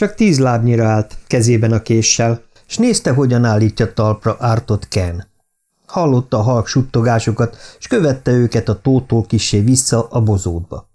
Csak tíz lábnyira állt, kezében a késsel, s nézte, hogyan állítja talpra ártott Ken. Hallotta a halk suttogásokat, s követte őket a tótól kisé vissza a bozótba.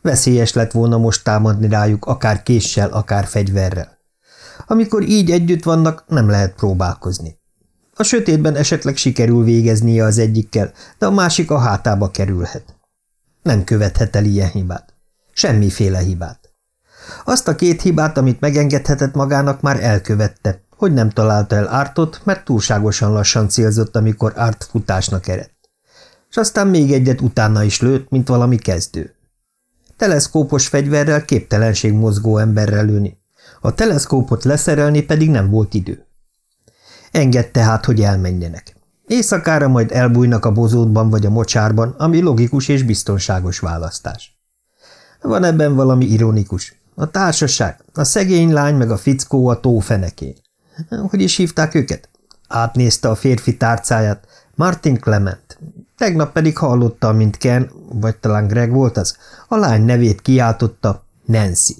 Veszélyes lett volna most támadni rájuk akár késsel, akár fegyverrel. Amikor így együtt vannak, nem lehet próbálkozni. A sötétben esetleg sikerül végeznie az egyikkel, de a másik a hátába kerülhet. Nem követhet el ilyen hibát. Semmiféle hibát. Azt a két hibát, amit megengedhetett magának, már elkövette, hogy nem találta el Ártot, mert túlságosan lassan célzott, amikor Árt futásnak eredt. És aztán még egyet utána is lőtt, mint valami kezdő. Teleszkópos fegyverrel képtelenség mozgó emberrel lőni. A teleszkópot leszerelni pedig nem volt idő. Engedte hát, hogy elmenjenek. Éjszakára majd elbújnak a bozótban vagy a mocsárban, ami logikus és biztonságos választás. Van ebben valami ironikus. A társaság, a szegény lány meg a fickó a tó fenekén. Hogy is hívták őket? Átnézte a férfi tárcáját. Martin Clement. Tegnap pedig hallotta, mint Ken, vagy talán Greg volt az, a lány nevét kiáltotta Nancy.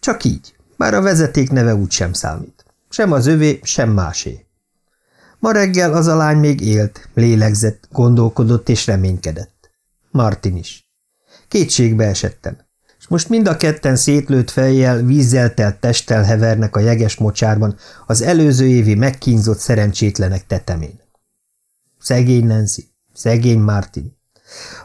Csak így, bár a vezeték neve úgy sem számít. Sem az övé, sem másé. Ma reggel az a lány még élt, lélegzett, gondolkodott és reménykedett. Martin is. Kétségbe esettem és most mind a ketten szétlőtt fejjel, vízzel telt testtel hevernek a jeges mocsárban az előző évi megkínzott szerencsétlenek tetemén. Szegény Nancy, szegény Martin.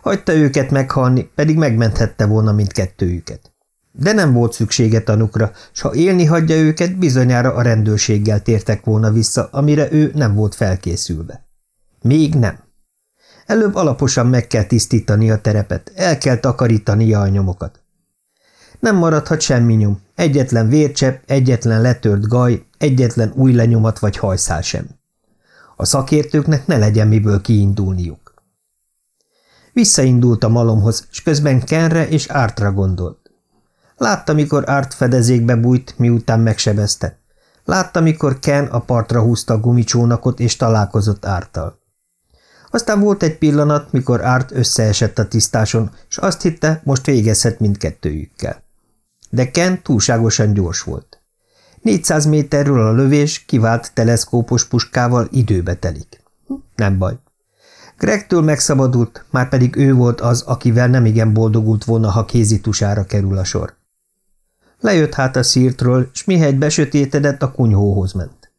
Hagyta őket meghalni, pedig megmenthette volna mindkettőjüket. De nem volt szüksége tanukra, s ha élni hagyja őket, bizonyára a rendőrséggel tértek volna vissza, amire ő nem volt felkészülve. Még nem. Előbb alaposan meg kell tisztítani a terepet, el kell takarítania a nyomokat. Nem maradhat semmi nyom, egyetlen vércsepp, egyetlen letört gaj, egyetlen új lenyomat vagy hajszál sem. A szakértőknek ne legyen miből kiindulniuk. Visszaindult a malomhoz, és közben Kenre és Ártra gondolt. Látta, mikor Árt fedezékbe bújt, miután megsebezte. Látta, mikor Ken a partra húzta a gumicsónakot, és találkozott Ártal. Aztán volt egy pillanat, mikor Árt összeesett a tisztáson, és azt hitte, most végezhet mindkettőjükkel de Ken túlságosan gyors volt. 400 méterről a lövés kivált teleszkópos puskával időbe telik. Nem baj. Gregtől megszabadult, már pedig ő volt az, akivel nemigen boldogult volna, ha kézitusára kerül a sor. Lejött hát a szírtről, s mihegy besötétedett, a kunyhóhoz ment.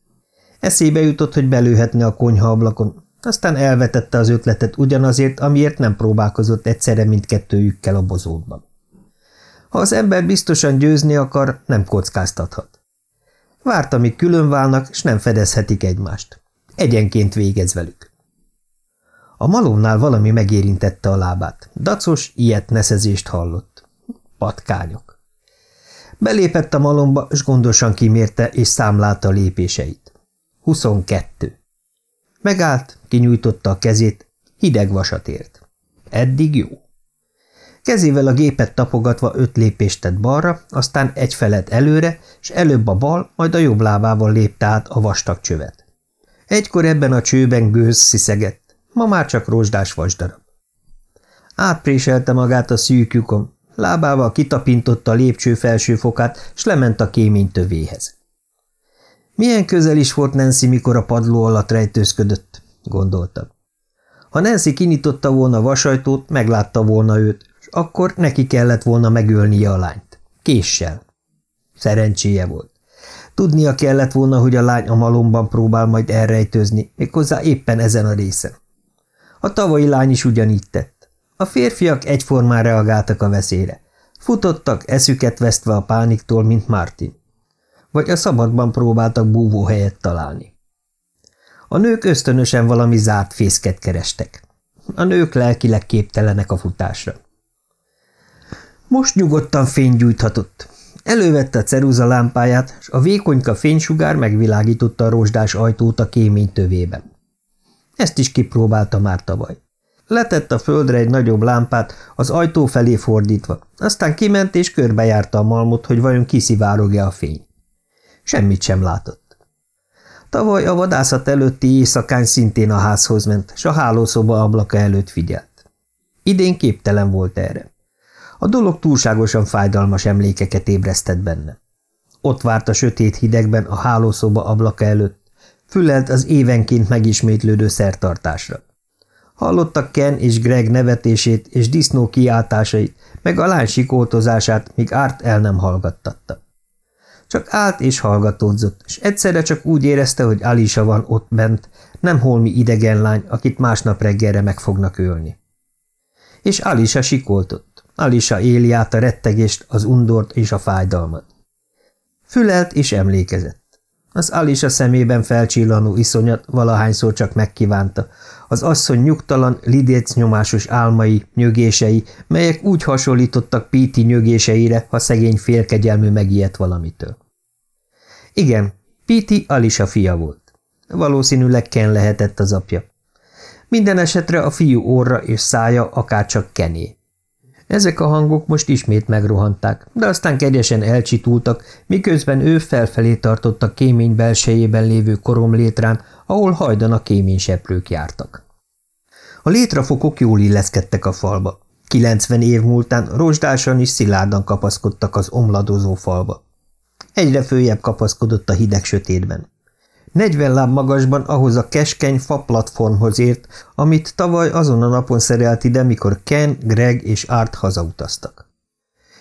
Eszébe jutott, hogy belőhetne a konyha ablakon, aztán elvetette az ötletet ugyanazért, amiért nem próbálkozott egyszerre mindkettőjükkel a bozótban. Ha az ember biztosan győzni akar, nem kockáztathat. Várt, amíg külön válnak, és nem fedezhetik egymást. Egyenként végez velük. A malomnál valami megérintette a lábát. Dacos, ilyet neszezést hallott. Patkányok. Belépett a malomba, és gondosan kimérte és számlálta a lépéseit. Huszonkettő. Megállt, kinyújtotta a kezét, hideg vasat ért. Eddig jó. Kezével a gépet tapogatva öt lépést tett balra, aztán egy felet előre, és előbb a bal, majd a jobb lábával lépte át a vastag csövet. Egykor ebben a csőben gőz sziszegett, ma már csak rozsdás vasdarab. Átpréselte magát a szűk lyukon, lábával kitapintotta a lépcső felső fokát, s lement a kémény tövéhez. Milyen közel is volt Nancy, mikor a padló alatt rejtőzködött, gondolta. Ha Nancy kinyitotta volna a vasajtót, meglátta volna őt, akkor neki kellett volna megölnie a lányt. Késsel. Szerencséje volt. Tudnia kellett volna, hogy a lány a malomban próbál majd elrejtőzni, méghozzá éppen ezen a részen. A tavalyi lány is ugyanígy tett. A férfiak egyformán reagáltak a veszélyre. Futottak, eszüket vesztve a pániktól, mint Martin. Vagy a szabadban próbáltak búvóhelyet találni. A nők ösztönösen valami zárt fészket kerestek. A nők lelkileg képtelenek a futásra. Most nyugodtan fénygyújthatott. Elővette a ceruza lámpáját, és a vékonyka fénysugár megvilágította a rozsdás ajtót a kémény tövében. Ezt is kipróbálta már tavaly. Letett a földre egy nagyobb lámpát, az ajtó felé fordítva, aztán kiment és körbejárta a malmot, hogy vajon kiszivárog-e a fény. Semmit sem látott. Tavaly a vadászat előtti éjszakán szintén a házhoz ment, s a hálószoba ablaka előtt figyelt. Idén képtelen volt erre. A dolog túlságosan fájdalmas emlékeket ébresztett benne. ott várt a sötét hidegben a hálószoba ablaka előtt, fülelt az évenként megismétlődő szertartásra. Hallottak Ken és Greg nevetését és disznó kiáltásait, meg a lány sikoltozását, míg Árt el nem hallgattatta. Csak állt és hallgatódzott, és egyszerre csak úgy érezte, hogy Alisa van ott bent, nem holmi idegen lány, akit másnap reggelre meg fognak ölni. És Alisa sikoltott. Alisa éli át a rettegést, az undort és a fájdalmat. Fülelt és emlékezett. Az Alisa szemében felcsillanó iszonyat valahányszor csak megkívánta. Az asszony nyugtalan, lidéc nyomásos álmai, nyögései, melyek úgy hasonlítottak Píti nyögéseire, ha szegény félkegyelmű megijedt valamitől. Igen, Píti Alisa fia volt. Valószínűleg Ken lehetett az apja. Minden esetre a fiú orra és szája akárcsak Kené. Ezek a hangok most ismét megrohanták, de aztán kegyesen elcsitultak, miközben ő felfelé tartott a kémény belsejében lévő koromlétrán, ahol hajdan a kéményseprők jártak. A létrafokok jól illeszkedtek a falba. Kilencven év múltán rozsdásan és szilárdan kapaszkodtak az omladozó falba. Egyre följebb kapaszkodott a hideg sötétben. Negyven láb magasban ahhoz a keskeny fa platformhoz ért, amit tavaly azon a napon szerelt ide, mikor Ken, Greg és Art hazautaztak.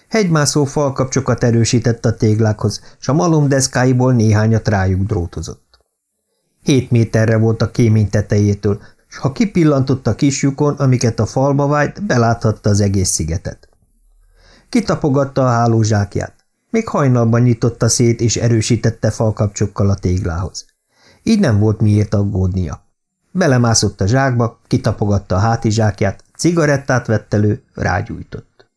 Hegymászó falkapcsokat erősített a téglákhoz, s a malom deszkáiból néhányat rájuk drótozott. Hét méterre volt a kémény tetejétől, s ha kipillantott a kis lyukon, amiket a falba vájt, beláthatta az egész szigetet. Kitapogatta a hálózsákját. Még hajnalban nyitotta szét és erősítette falkapcsokkal a téglához. Így nem volt miért aggódnia. Belemászott a zsákba, kitapogatta a hátizsákját, cigarettát vett elő, rágyújtott.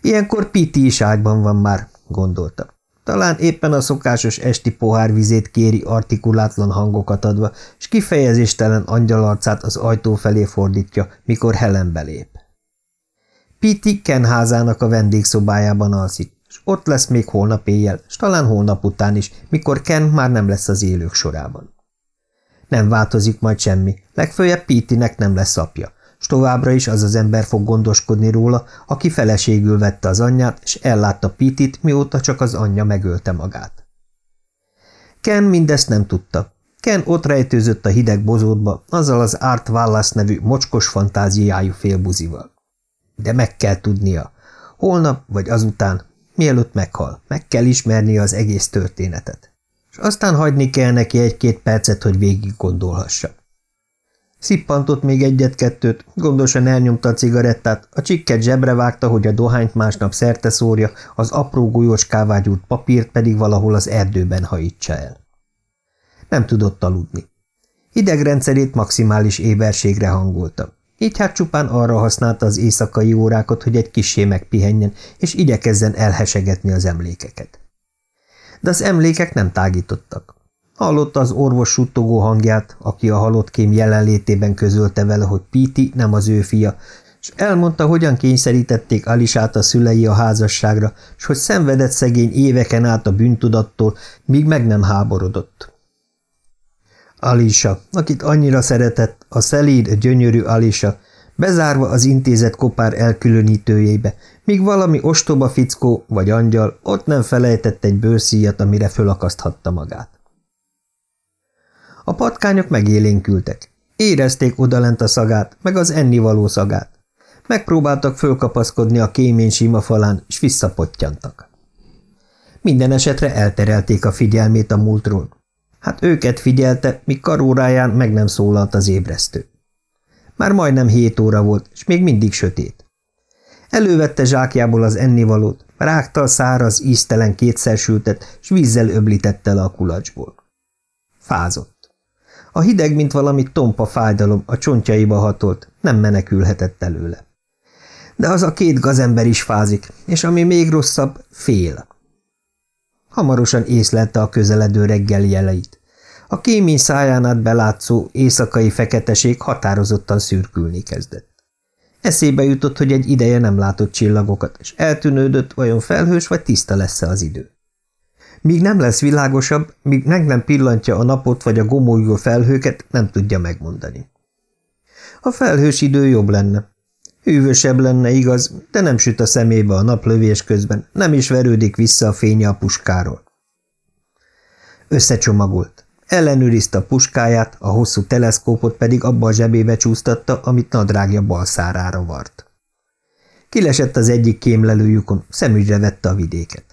Ilyenkor Piti is ágyban van már, gondolta. Talán éppen a szokásos esti pohárvizét kéri artikulátlan hangokat adva, és kifejezéstelen angyalarcát az ajtó felé fordítja, mikor Helen belép. Piti Ken házának a vendégszobájában alszik, és ott lesz még holnap éjjel, és talán holnap után is, mikor Ken már nem lesz az élők sorában. Nem változik majd semmi, legfőjebb Pitinek nem lesz apja, s továbbra is az az ember fog gondoskodni róla, aki feleségül vette az anyját, és ellátta Pitit, mióta csak az anyja megölte magát. Ken mindezt nem tudta. Ken ott rejtőzött a hideg bozótba, azzal az Art Wallace nevű mocskos fantáziájú félbuzival. De meg kell tudnia. Holnap vagy azután Mielőtt meghal, meg kell ismernie az egész történetet. És aztán hagyni kell neki egy-két percet, hogy végig gondolhassa. Szippantott még egyet-kettőt, gondosan elnyomta a cigarettát, a csikket zsebre vágta, hogy a dohányt másnap szerte szórja, az apró golyóskává gyúrt papírt pedig valahol az erdőben hajítsa el. Nem tudott aludni. Idegrendszerét maximális éberségre hangolta. Így hát csupán arra használta az éjszakai órákat, hogy egy kisé megpihenjen, és igyekezzen elhesegetni az emlékeket. De az emlékek nem tágítottak. Hallotta az orvos suttogó hangját, aki a halott kém jelenlétében közölte vele, hogy Piti nem az ő fia, és elmondta, hogyan kényszerítették Alisát a szülei a házasságra, és hogy szenvedett szegény éveken át a bűntudattól, míg meg nem háborodott. Alisa, akit annyira szeretett, a szelíd, gyönyörű Alisa, bezárva az intézet kopár elkülönítőjébe, míg valami ostoba fickó vagy angyal ott nem felejtett egy bőrszíjat, amire fölakaszthatta magát. A patkányok megélénkültek. Érezték odalent a szagát, meg az ennivaló szagát. Megpróbáltak fölkapaszkodni a kémény sima falán, és visszapottyantak. Minden esetre elterelték a figyelmét a múltról. Hát őket figyelte, míg karóráján meg nem szólalt az ébresztő. Már majdnem hét óra volt, és még mindig sötét. Elővette zsákjából az ennivalót, rágta a száraz, íztelen kétszersültet, s vízzel öblítette le a kulacsból. Fázott. A hideg, mint valami tompa fájdalom, a csontjaiba hatolt, nem menekülhetett előle. De az a két gazember is fázik, és ami még rosszabb, fél. Hamarosan észlelte a közeledő reggeli jeleit. A kémény száján át belátszó éjszakai feketeség határozottan szürkülni kezdett. Eszébe jutott, hogy egy ideje nem látott csillagokat, és eltűnődött, vajon felhős vagy tiszta lesz-e az idő. Míg nem lesz világosabb, míg meg nem pillantja a napot vagy a gomolyó felhőket, nem tudja megmondani. A felhős idő jobb lenne. Hűvösebb lenne, igaz, de nem süt a szemébe a naplövés közben, nem is verődik vissza a fénye a puskáról. Összecsomagolt. Ellenőrizte a puskáját, a hosszú teleszkópot pedig abba a zsebébe csúsztatta, amit nadrágja bal szárára vart. Kilesett az egyik kémlelőjukon, szemügyre vette a vidéket.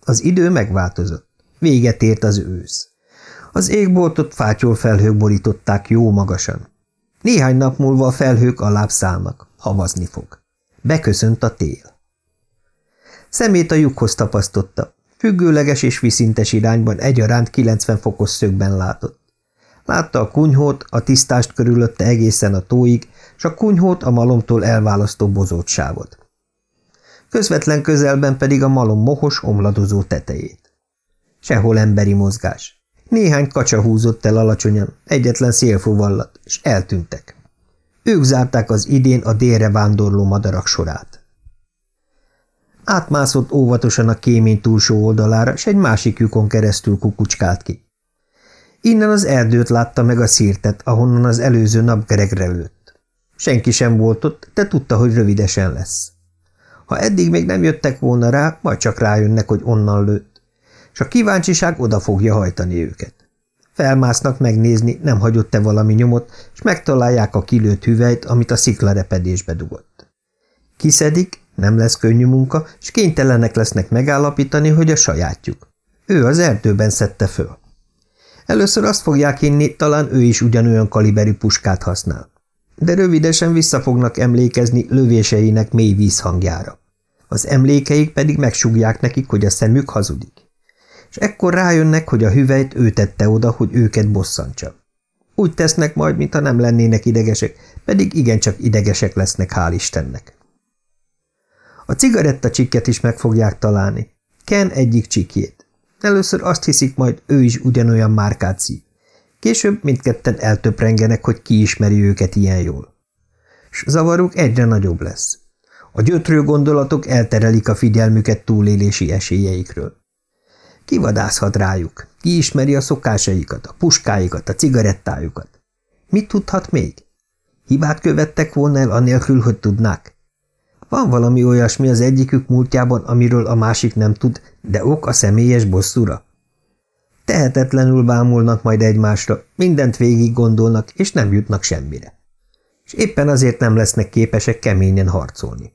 Az idő megváltozott. Véget ért az ősz. Az égboltot fátyol felhők borították jó magasan. Néhány nap múlva a felhők alább szállnak, havazni fog. Beköszönt a tél. Szemét a lyukhoz tapasztotta. Függőleges és viszintes irányban egyaránt 90 fokos szögben látott. Látta a kunyhót, a tisztást körülötte egészen a tóig, s a kunyhót a malomtól elválasztó bozótsávot. Közvetlen közelben pedig a malom mohos, omladozó tetejét. Sehol emberi mozgás. Néhány kacsa húzott el alacsonyan, egyetlen szélfuvallat, és eltűntek. Ők zárták az idén a délre vándorló madarak sorát. Átmászott óvatosan a kémény túlsó oldalára, s egy másik lyukon keresztül kukucskált ki. Innen az erdőt látta meg a szírtet, ahonnan az előző nap geregre lőtt. Senki sem volt ott, de tudta, hogy rövidesen lesz. Ha eddig még nem jöttek volna rá, majd csak rájönnek, hogy onnan lőtt. És a kíváncsiság oda fogja hajtani őket. Felmásznak megnézni, nem hagyott-e valami nyomot, és megtalálják a kilőtt hüvelyt, amit a sziklarepedésbe dugott. Kiszedik, nem lesz könnyű munka, és kénytelenek lesznek megállapítani, hogy a sajátjuk. Ő az erdőben szedte föl. Először azt fogják hinni, talán ő is ugyanolyan kaliberű puskát használ. De rövidesen vissza fognak emlékezni lövéseinek mély vízhangjára. Az emlékeik pedig megsugják nekik, hogy a szemük hazudik. És ekkor rájönnek, hogy a hüvelyt ő tette oda, hogy őket bosszantsa. Úgy tesznek majd, mintha nem lennének idegesek, pedig igencsak idegesek lesznek, hál' Istennek. A cigaretta csikket is meg fogják találni. Ken egyik csikjét. Először azt hiszik, majd ő is ugyanolyan márkát. Később mindketten eltöprengenek, hogy ki ismeri őket ilyen jól. S zavaruk egyre nagyobb lesz. A gyötrő gondolatok elterelik a figyelmüket túlélési esélyeikről. Ki vadászhat rájuk? Ki ismeri a szokásaikat, a puskáikat, a cigarettájukat? Mit tudhat még? Hibát követtek volna el anélkül, hogy tudnák? Van valami olyasmi az egyikük múltjában, amiről a másik nem tud, de ok a személyes bosszúra? Tehetetlenül bámulnak majd egymásra, mindent végig gondolnak, és nem jutnak semmire. És éppen azért nem lesznek képesek keményen harcolni.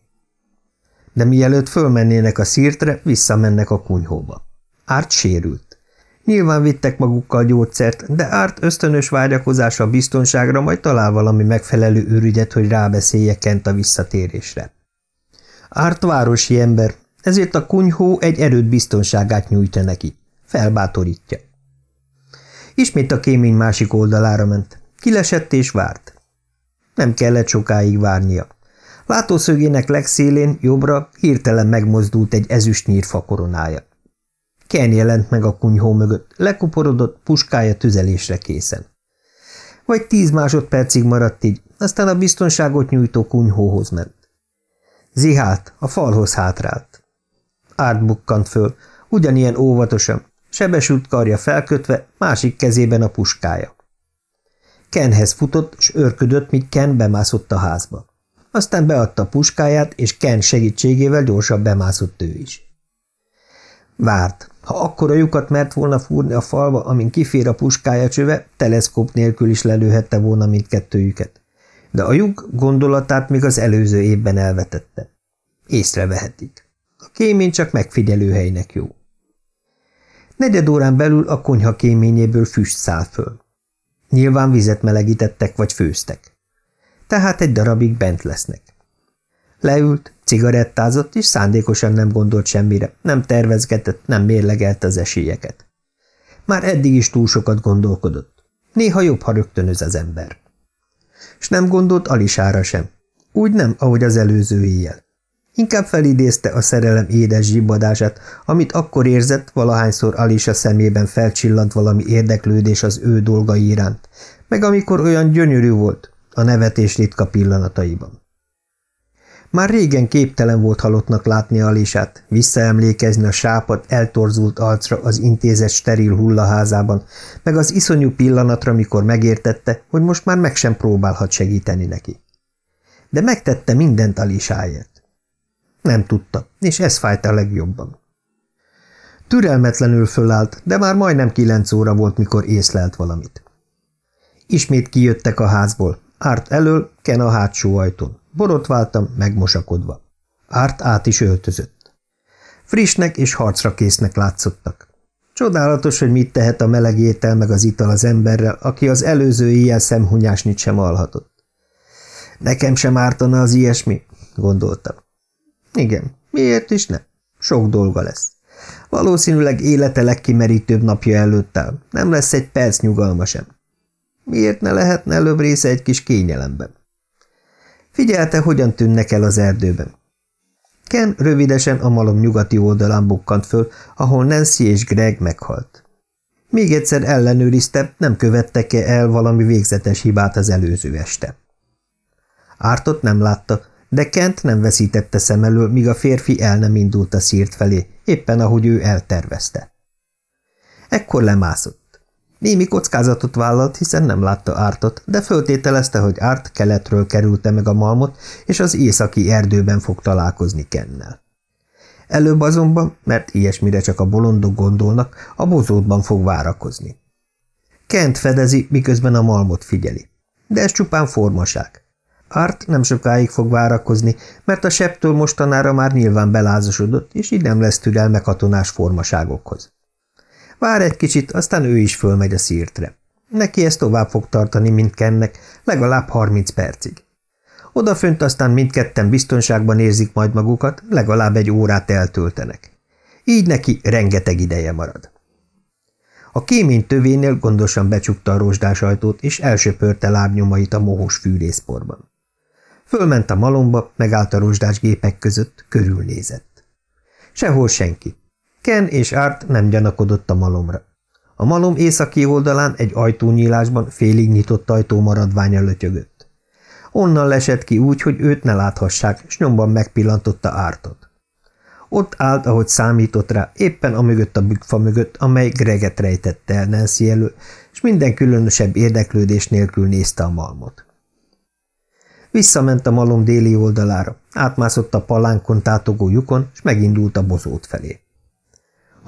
De mielőtt fölmennének a szírtre, visszamennek a kunyhóba. Árt sérült. Nyilván vittek magukkal gyógyszert, de Árt ösztönös vágyakozása a biztonságra majd talál valami megfelelő őrügyet, hogy rábeszélje Kent a visszatérésre. Árt városi ember, ezért a kunyhó egy erőt biztonságát nyújtja neki. Felbátorítja. Ismét a kémény másik oldalára ment. Kilesett és várt. Nem kellett sokáig várnia. Látószögének legszélén, jobbra hirtelen megmozdult egy ezüst nyírfa koronája. Ken jelent meg a kunyhó mögött, lekuporodott, puskája tüzelésre készen. Vagy tíz másodpercig maradt így, aztán a biztonságot nyújtó kunyhóhoz ment. Zihált, a falhoz hátrált. Árt bukkant föl, ugyanilyen óvatosan, sebesült karja felkötve, másik kezében a puskája. Kenhez futott, s őrködött, míg Ken bemászott a házba. Aztán beadta a puskáját, és Ken segítségével gyorsabb bemászott ő is. Várt. Ha akkora lyukat mert volna fúrni a falva, amin kifér a puskája csöve, teleszkóp nélkül is lelőhette volna mindkettőjüket. De a lyuk gondolatát még az előző évben elvetette. Észrevehetik. A kémény csak megfigyelőhelynek jó. Negyed órán belül a konyha kéményéből füst száll föl. Nyilván vizet melegítettek vagy főztek. Tehát egy darabig bent lesznek. Leült, cigarettázott, és szándékosan nem gondolt semmire, nem tervezgetett, nem mérlegelte az esélyeket. Már eddig is túl sokat gondolkodott. Néha jobb, ha rögtönöz az ember. És nem gondolt Alisára sem. Úgy nem, ahogy az előző éjjel. Inkább felidézte a szerelem édes zsibbadását, amit akkor érzett, valahányszor Alisa szemében felcsillant valami érdeklődés az ő dolgai iránt, meg amikor olyan gyönyörű volt a nevetés ritka pillanataiban. Már régen képtelen volt halottnak látni Alisát, visszaemlékezni a sápat eltorzult arcra az intézet steril hullaházában, meg az iszonyú pillanatra, mikor megértette, hogy most már meg sem próbálhat segíteni neki. De megtette mindent Alisáért. Nem tudta, és ez fájt a legjobban. Türelmetlenül fölállt, de már majdnem kilenc óra volt, mikor észlelt valamit. Ismét kijöttek a házból. Árt elől, Ken a hátsó ajtón. Borotváltam, megmosakodva. Árt át is öltözött. Frissnek és harcra késznek látszottak. Csodálatos, hogy mit tehet a meleg étel meg az ital az emberrel, aki az előző ilyen szemhunyásnit sem alhatott. Nekem sem ártana az ilyesmi, gondoltam. Igen, miért is ne? Sok dolga lesz. Valószínűleg élete legkimerítőbb napja előtt áll. Nem lesz egy perc nyugalma sem. Miért ne lehetne előbb része egy kis kényelemben? Figyelte, hogyan tűnnek el az erdőben. Ken rövidesen a malom nyugati oldalán bukkant föl, ahol Nancy és Greg meghalt. Még egyszer ellenőrizte, nem követtek-e el valami végzetes hibát az előző este. Ártot nem látta, de Kent nem veszítette szem elől, míg a férfi el nem indult a szírt felé, éppen ahogy ő eltervezte. Ekkor lemászott. Némi kockázatot vállalt, hiszen nem látta Ártot, de föltételezte, hogy Árt keletről kerülte meg a malmot, és az északi erdőben fog találkozni Kennel. Előbb azonban, mert ilyesmire csak a bolondok gondolnak, a bozótban fog várakozni. Kent fedezi, miközben a malmot figyeli. De ez csupán formaság. Art nem sokáig fog várakozni, mert a septől mostanára már nyilván belázasodott, és így nem lesz türelme katonás formaságokhoz. Vár egy kicsit, aztán ő is fölmegy a szírtre. Neki ez tovább fog tartani, mint Kennek, legalább 30 percig. Odafönt aztán mindketten biztonságban érzik majd magukat, legalább egy órát eltöltenek. Így neki rengeteg ideje marad. A kémény tövénél gondosan becsukta a rozsdás ajtót, és elsöpörte lábnyomait a mohós fűrészporban. Fölment a malomba, megállt a rozsdás gépek között, körülnézett. Sehol senki. Ken és Art nem gyanakodott a malomra. A malom északi oldalán egy ajtónyílásban félig nyitott ajtó maradványa lötyögött. Onnan lesett ki úgy, hogy őt ne láthassák, s nyomban megpillantotta Ártot. Ott állt, ahogy számított rá, éppen a mögött a bükfa mögött, amely Greget rejtette el Nancy elő, és minden különösebb érdeklődés nélkül nézte a malmot. Visszament a malom déli oldalára, átmászott a palánkon tátogó lyukon, és megindult a bozót felé.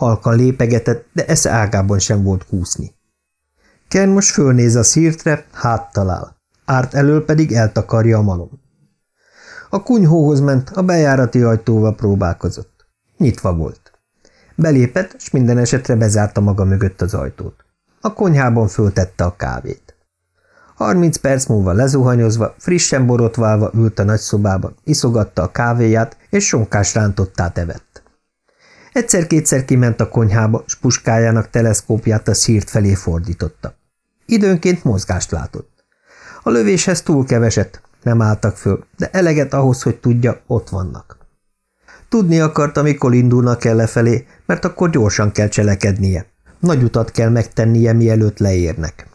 Halkan lépegetett, de esze ágában sem volt kúszni. Ken most fölnéz a szírtre, háttalál, árt elől pedig eltakarja a malom. A kunyhóhoz ment, a bejárati ajtóval próbálkozott. Nyitva volt. Belépett, és minden esetre bezárta maga mögött az ajtót. A konyhában föltette a kávét. Harminc perc múlva lezuhanyozva, frissen borotválva ült a nagyszobában, iszogatta a kávéját, és sonkás rántottát evett. Egyszer-kétszer kiment a konyhába, s puskájának teleszkópját a szírt felé fordította. Időnként mozgást látott. A lövéshez túl keveset, nem álltak föl, de eleget ahhoz, hogy tudja, ott vannak. Tudni akarta, mikor indulnak el lefelé, mert akkor gyorsan kell cselekednie. Nagy utat kell megtennie, mielőtt leérnek.